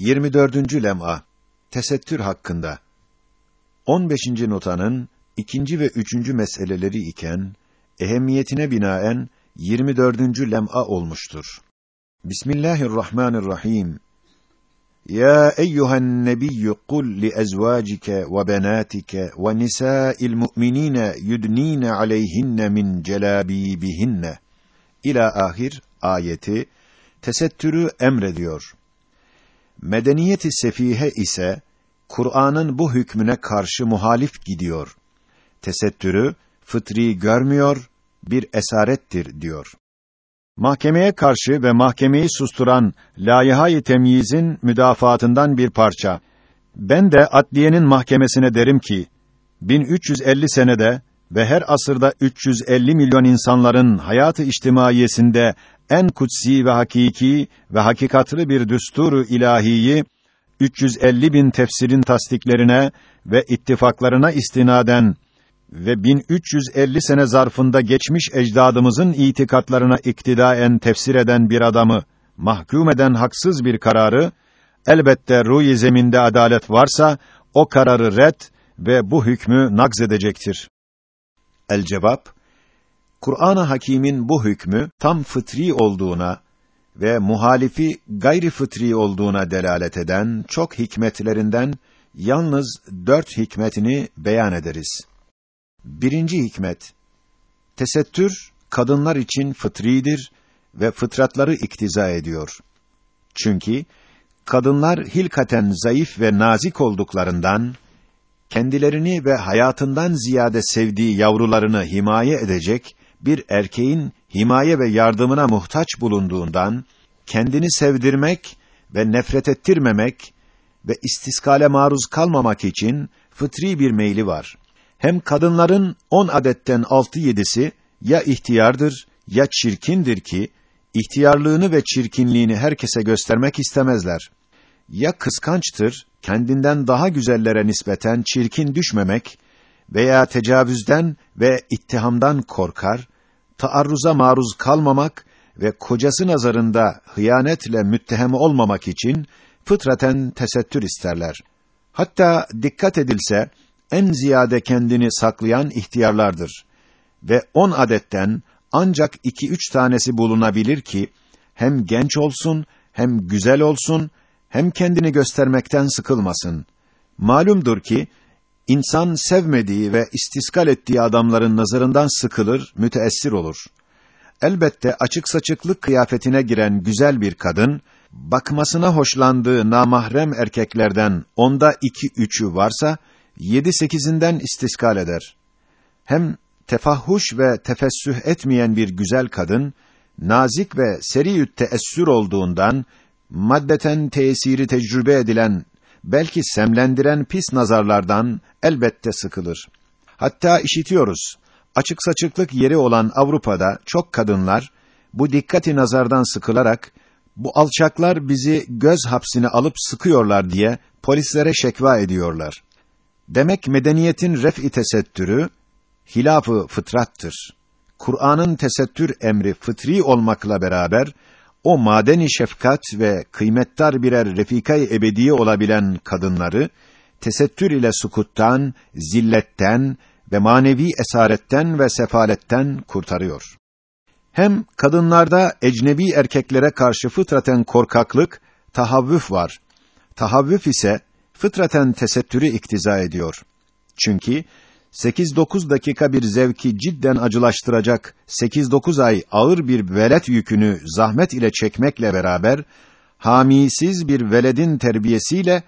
24. lem'a Tesettür hakkında 15. notanın ikinci ve üçüncü meseleleri iken ehemmiyetine binaen 24. lem'a olmuştur. Bismillahirrahmanirrahim. Ya eyyuhen nebiyyü kul li ezvacike ve benatike ve nisa'il mu'minine yudnine aleyhinne min celabibihinne. İlâ ahir ayeti tesettürü emrediyor. Medeniyeti sefihe ise Kur'an'ın bu hükmüne karşı muhalif gidiyor. Tesettürü fıtri görmüyor, bir esarettir diyor. Mahkemeye karşı ve mahkemeyi susturan layihayı temyizin müdafaatından bir parça. Ben de adliyenin mahkemesine derim ki 1350 senede ve her asırda 350 milyon insanların hayatı içtimaiyesinde en kutsi ve hakiki ve hakikatlı bir düsturu ilahiyi 350 bin tefsirin tasdiklerine ve ittifaklarına istinaden ve 1350 sene zarfında geçmiş ecdadımızın itikatlarına iktidaen tefsir eden bir adamı mahkum eden haksız bir kararı elbette ruh zeminde adalet varsa o kararı red ve bu hükmü nagz edecektir. El cevap Kur'an-ı Hakîm'in bu hükmü tam fıtri olduğuna ve muhalifi gayri fıtri olduğuna delalet eden çok hikmetlerinden yalnız dört hikmetini beyan ederiz. Birinci hikmet, tesettür, kadınlar için fıtridir ve fıtratları iktiza ediyor. Çünkü, kadınlar hilkaten zayıf ve nazik olduklarından, kendilerini ve hayatından ziyade sevdiği yavrularını himaye edecek bir erkeğin himaye ve yardımına muhtaç bulunduğundan, kendini sevdirmek ve nefret ettirmemek ve istiskale maruz kalmamak için fıtri bir meyli var. Hem kadınların on adetten altı yedisi ya ihtiyardır ya çirkindir ki, ihtiyarlığını ve çirkinliğini herkese göstermek istemezler. Ya kıskançtır, kendinden daha güzellere nispeten çirkin düşmemek veya tecavüzden ve ittihamdan korkar, taarruza maruz kalmamak ve kocası nazarında hıyanetle müttehem olmamak için fıtraten tesettür isterler. Hatta dikkat edilse en ziyade kendini saklayan ihtiyarlardır ve on adetten ancak iki üç tanesi bulunabilir ki hem genç olsun hem güzel olsun hem kendini göstermekten sıkılmasın. Malumdur ki insan sevmediği ve istiskal ettiği adamların nazarından sıkılır, müteessir olur. Elbette açık saçıklık kıyafetine giren güzel bir kadın, bakmasına hoşlandığı namahrem erkeklerden onda iki üçü varsa, yedi sekizinden istiskal eder. Hem tefahhuş ve tefessüh etmeyen bir güzel kadın, nazik ve seriüt teessür olduğundan, maddeten tesiri tecrübe edilen, belki semlendiren pis nazarlardan elbette sıkılır. Hatta işitiyoruz, açık saçıklık yeri olan Avrupa'da çok kadınlar, bu dikkati nazardan sıkılarak, bu alçaklar bizi göz hapsine alıp sıkıyorlar diye polislere şekva ediyorlar. Demek medeniyetin ref'i tesettürü hilafı fıtrattır. Kur'an'ın tesettür emri fıtri olmakla beraber o madeni şefkat ve kıymetdar birer refikay ebediye olabilen kadınları tesettür ile sukuttan, zilletten ve manevi esaretten ve sefaletten kurtarıyor. Hem kadınlarda ecnebi erkeklere karşı fıtraten korkaklık, tahavvüf var. Tahavvüf ise fıtraten tesettürü iktiza ediyor. Çünkü 8-9 dakika bir zevki cidden acılaştıracak 8-9 ay ağır bir velet yükünü zahmet ile çekmekle beraber hamisiz bir veledin terbiyesiyle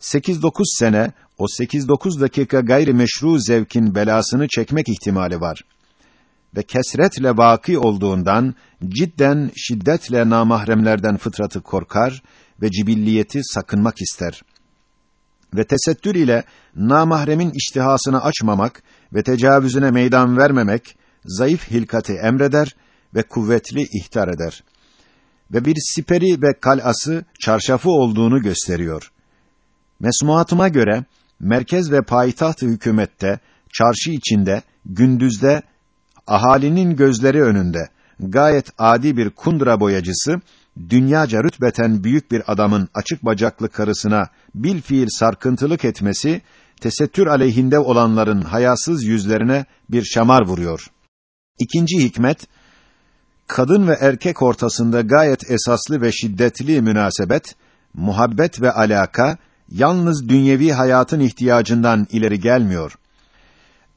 8-9 sene o 8-9 dakika gayri meşru zevkin belasını çekmek ihtimali var. Ve kesretle vaki olduğundan cidden şiddetle namahremlerden fıtratı korkar ve cibilliyeti sakınmak ister ve tesettür ile namahremin iştihasını açmamak ve tecavüzüne meydan vermemek zayıf hilkati emreder ve kuvvetli ihtar eder. Ve bir siperi ve kalası çarşafı olduğunu gösteriyor. Mesmuatıma göre merkez ve payitaht hükümette çarşı içinde gündüzde ahalinin gözleri önünde gayet adi bir kundura boyacısı dünyaca rütbeten büyük bir adamın açık bacaklı karısına bil fiil sarkıntılık etmesi, tesettür aleyhinde olanların hayasız yüzlerine bir şamar vuruyor. İkinci hikmet, kadın ve erkek ortasında gayet esaslı ve şiddetli münasebet, muhabbet ve alaka, yalnız dünyevi hayatın ihtiyacından ileri gelmiyor.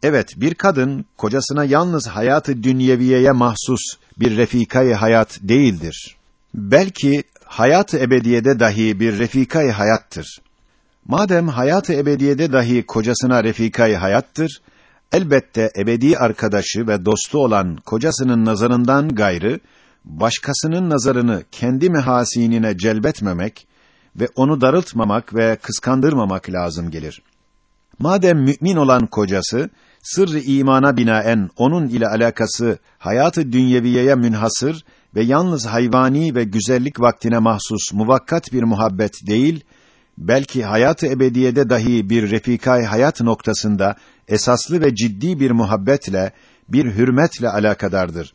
Evet, bir kadın, kocasına yalnız hayatı dünyeviyeye mahsus bir refikayı hayat değildir. Belki hayat-ı ebediyede dahi bir refikayı hayattır. Madem hayat-ı ebediyede dahi kocasına refikayı hayattır, elbette ebedi arkadaşı ve dostu olan kocasının nazarından gayrı, başkasının nazarını kendi mehasinine celbetmemek ve onu darıltmamak ve kıskandırmamak lazım gelir. Madem mümin olan kocası, sırrı imana binaen onun ile alakası hayatı dünyeviyeye münhasır ve yalnız hayvani ve güzellik vaktine mahsus muvakkat bir muhabbet değil, belki hayatı ebediyede dahi bir refikay hayat noktasında esaslı ve ciddi bir muhabbetle, bir hürmetle alakadardır.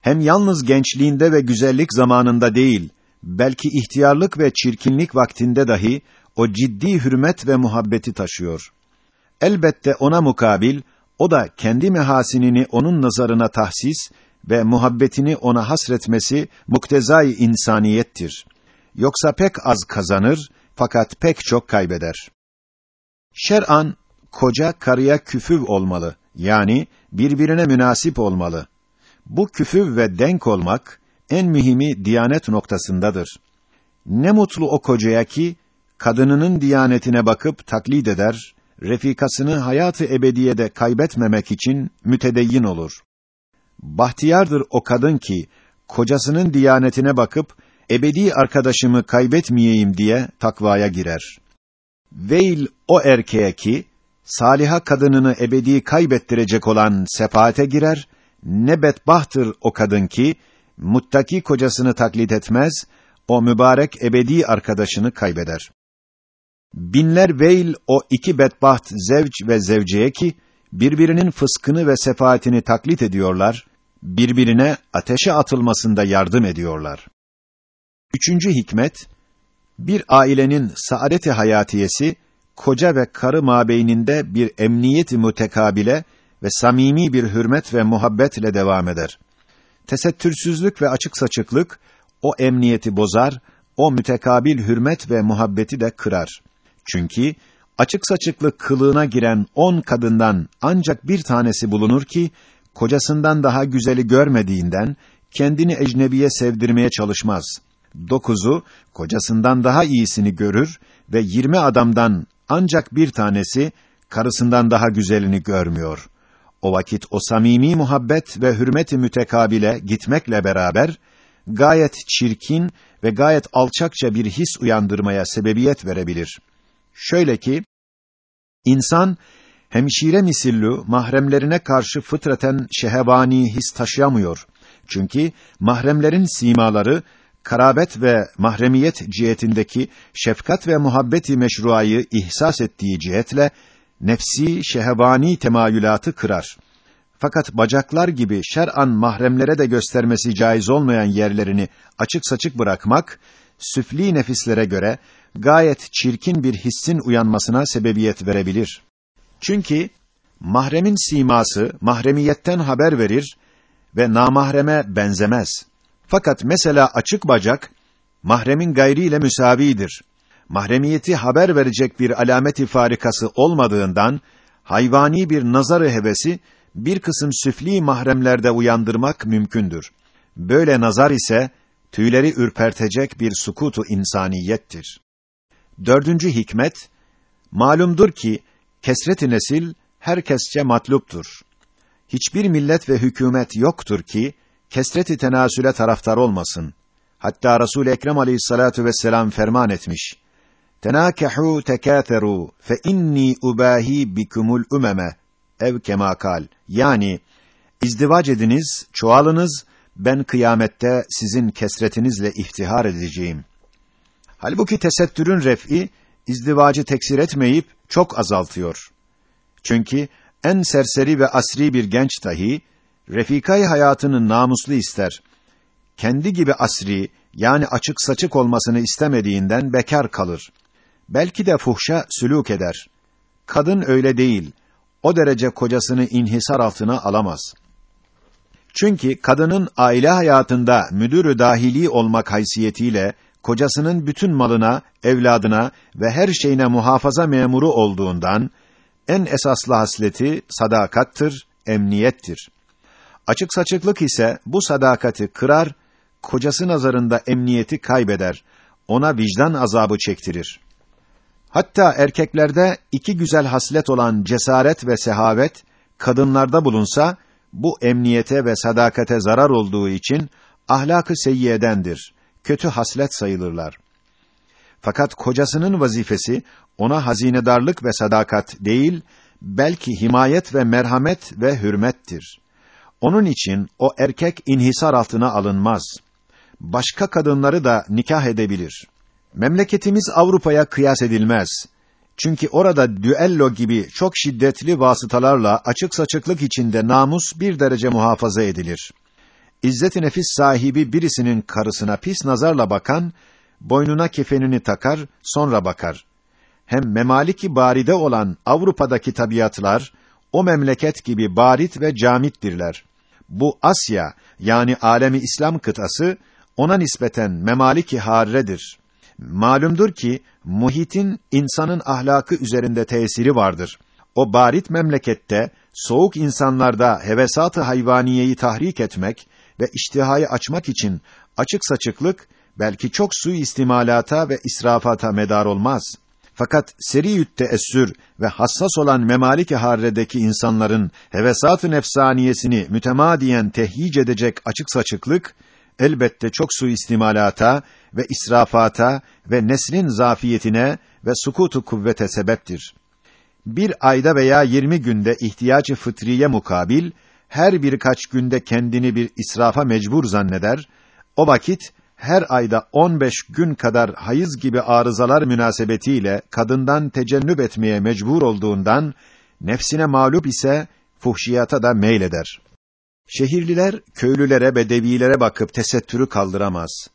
Hem yalnız gençliğinde ve güzellik zamanında değil, belki ihtiyarlık ve çirkinlik vaktinde dahi o ciddi hürmet ve muhabbeti taşıyor. Elbette ona mukabil o da kendi mehasinini onun nazarına tahsis ve muhabbetini ona hasretmesi muktezai insaniyettir. Yoksa pek az kazanır fakat pek çok kaybeder. Şer'an koca karıya küfüv olmalı. Yani birbirine münasip olmalı. Bu küfüv ve denk olmak en mühimi diyanet noktasındadır. Ne mutlu o kocaya ki kadınının diyanetine bakıp taklit eder, refikasını hayatı ebediyede kaybetmemek için mütedeyyin olur. Bahtiyardır o kadın ki kocasının diyanetine bakıp ebedi arkadaşımı kaybetmeyeyim diye takvaya girer. Veil o erkeğe ki saliha kadınını ebedi kaybettirecek olan sefaate girer. Ne bedbahtır o kadın ki muttaki kocasını taklit etmez, o mübarek ebedi arkadaşını kaybeder. Binler veil o iki bedbaht zevç ve zevceye ki birbirinin fıskını ve sefaatini taklit ediyorlar, birbirine ateşe atılmasında yardım ediyorlar. Üçüncü hikmet, bir ailenin saadeti hayatiyesi, koca ve karı mabeyninde bir emniyet mütekabile ve samimi bir hürmet ve muhabbetle devam eder. Tesettürsüzlük ve açık saçıklık, o emniyeti bozar, o mütekabil hürmet ve muhabbeti de kırar. Çünkü açık saçıklı kılığına giren on kadından ancak bir tanesi bulunur ki kocasından daha güzeli görmediğinden kendini ecnebiye sevdirmeye çalışmaz. Dokuzu kocasından daha iyisini görür ve yirmi adamdan ancak bir tanesi karısından daha güzelini görmüyor. O vakit o samimi muhabbet ve hürmeti mütekabile gitmekle beraber gayet çirkin ve gayet alçakça bir his uyandırmaya sebebiyet verebilir. Şöyle ki, insan, hemşire misillu, mahremlerine karşı fıtraten şehevani his taşıyamıyor. Çünkü mahremlerin simaları, karabet ve mahremiyet cihetindeki şefkat ve muhabbeti meşruayı ihsas ettiği cihetle, nefsi şehevani temayülatı kırar. Fakat bacaklar gibi şer'an mahremlere de göstermesi caiz olmayan yerlerini açık saçık bırakmak, süfli nefislere göre gayet çirkin bir hissin uyanmasına sebebiyet verebilir. Çünkü mahremin siması mahremiyetten haber verir ve namahreme benzemez. Fakat mesela açık bacak mahremin gayriyle müsavidir. Mahremiyeti haber verecek bir alameti farikası olmadığından hayvani bir nazarı hevesi bir kısım süfli mahremlerde uyandırmak mümkündür. Böyle nazar ise tüyleri ürpertecek bir sukutu insaniyettir. Dördüncü hikmet, malumdur ki, kesret-i nesil, herkesçe matluptur. Hiçbir millet ve hükümet yoktur ki, kesret-i tenasüle taraftar olmasın. Hatta Resul Ekrem Aleyhissalatu vesselam ferman etmiş. Tenâkehu tekâtheru fe inni ubahi bikumul umeme ev kemakal. Yani izdivac ediniz, çoğalınız, ben kıyamette sizin kesretinizle iftihar edeceğim. Halbuki tesettürün ref'i izdivacı teksir etmeyip çok azaltıyor. Çünkü en serseri ve asri bir genç dahi refikay hayatının namuslu ister. Kendi gibi asri, yani açık saçık olmasını istemediğinden bekar kalır. Belki de fuhşa sülûk eder. Kadın öyle değil. O derece kocasını inhisar altına alamaz. Çünkü kadının aile hayatında müdürü dahili olmak haysiyetiyle kocasının bütün malına, evladına ve her şeyine muhafaza memuru olduğundan en esaslı hasleti sadakattır, emniyettir. Açık saçıklık ise bu sadakati kırar, kocası nazarında emniyeti kaybeder, ona vicdan azabı çektirir. Hatta erkeklerde iki güzel haslet olan cesaret ve sehavet, kadınlarda bulunsa, bu emniyete ve sadakate zarar olduğu için ahlakı seyyiyedendir. Kötü haslet sayılırlar. Fakat kocasının vazifesi ona hazinedarlık ve sadakat değil, belki himayet ve merhamet ve hürmettir. Onun için o erkek inhisar altına alınmaz. Başka kadınları da nikah edebilir. Memleketimiz Avrupa'ya kıyas edilmez. Çünkü orada düello gibi çok şiddetli vasıtalarla açık saçıklık içinde namus bir derece muhafaza edilir. İzzet-i nefis sahibi birisinin karısına pis nazarla bakan, boynuna kefenini takar, sonra bakar. Hem memaliki baride olan Avrupa'daki tabiatlar, o memleket gibi barit ve camittirler. Bu Asya, yani alemi İslam kıtası, ona nispeten memaliki harredir. Malumdur ki muhitin insanın ahlakı üzerinde tesiri vardır. O barit memlekette soğuk insanlarda hevesat-ı hayvaniyeyi tahrik etmek ve iştihayı açmak için açık saçıklık belki çok su istimalata ve israfata medar olmaz. Fakat seri teessür ve hassas olan memalik-i harredeki insanların hevesat-ı nefsaniyesini mütemadiyen tehyic edecek açık saçıklık elbette çok su istimalata ve israfata ve neslin zafiyetine ve sukutu kuvvete sebeptir. Bir ayda veya yirmi günde ihtiyacı fıtriye mukabil, her birkaç günde kendini bir israfa mecbur zanneder, o vakit her ayda 15 gün kadar hayız gibi arızalar münasebetiyle kadından tecennüp etmeye mecbur olduğundan nefsine mağlup ise fuhşiyata da meyleder. Şehirliler köylülere, bedevilere bakıp tesettürü kaldıramaz.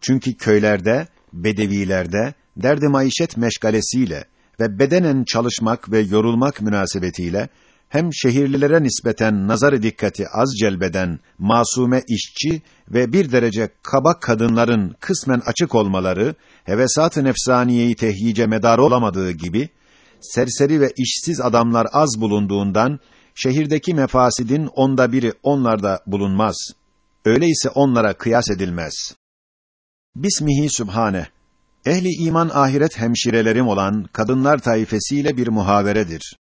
Çünkü köylerde, bedevilerde derdi maişet meşgalesiyle ve bedenen çalışmak ve yorulmak münasebetiyle hem şehirlilere nispeten nazar dikkati az celbeden masume işçi ve bir derece kaba kadınların kısmen açık olmaları hevesat-ı nefsaniyeyi tehyice medar olamadığı gibi serseri ve işsiz adamlar az bulunduğundan şehirdeki mefasidin onda biri onlarda bulunmaz. Öyleyse onlara kıyas edilmez. Bismihi Sübhane. Ehli iman ahiret hemşirelerim olan kadınlar taifesiyle bir muhaveredir.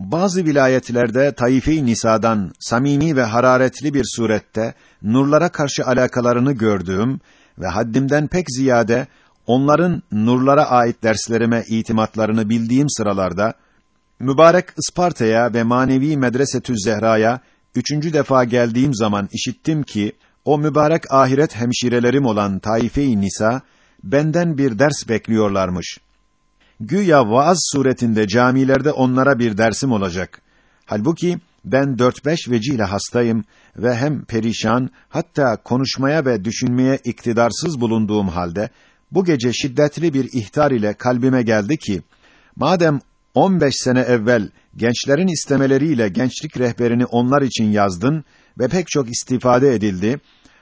Bazı vilayetlerde taife-i nisadan samimi ve hararetli bir surette nurlara karşı alakalarını gördüğüm ve haddimden pek ziyade onların nurlara ait derslerime itimatlarını bildiğim sıralarda mübarek Isparta'ya ve manevi Medresetü Zehra'ya üçüncü defa geldiğim zaman işittim ki o mübarek ahiret hemşirelerim olan taife-i nisa benden bir ders bekliyorlarmış. Güya vaaz suretinde camilerde onlara bir dersim olacak. Halbuki ben dört beş vecihle hastayım ve hem perişan, hatta konuşmaya ve düşünmeye iktidarsız bulunduğum halde, bu gece şiddetli bir ihtar ile kalbime geldi ki, madem 15 sene evvel gençlerin istemeleriyle gençlik rehberini onlar için yazdın ve pek çok istifade edildi,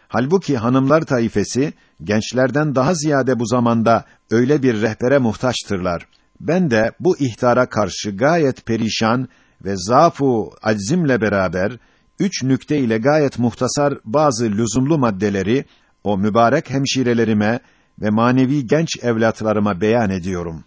halbuki hanımlar taifesi, gençlerden daha ziyade bu zamanda öyle bir rehbere muhtaçtırlar. Ben de bu ihtara karşı gayet perişan ve zafu aczimle beraber üç nükte ile gayet muhtasar bazı lüzumlu maddeleri o mübarek hemşirelerime ve manevi genç evlatlarıma beyan ediyorum.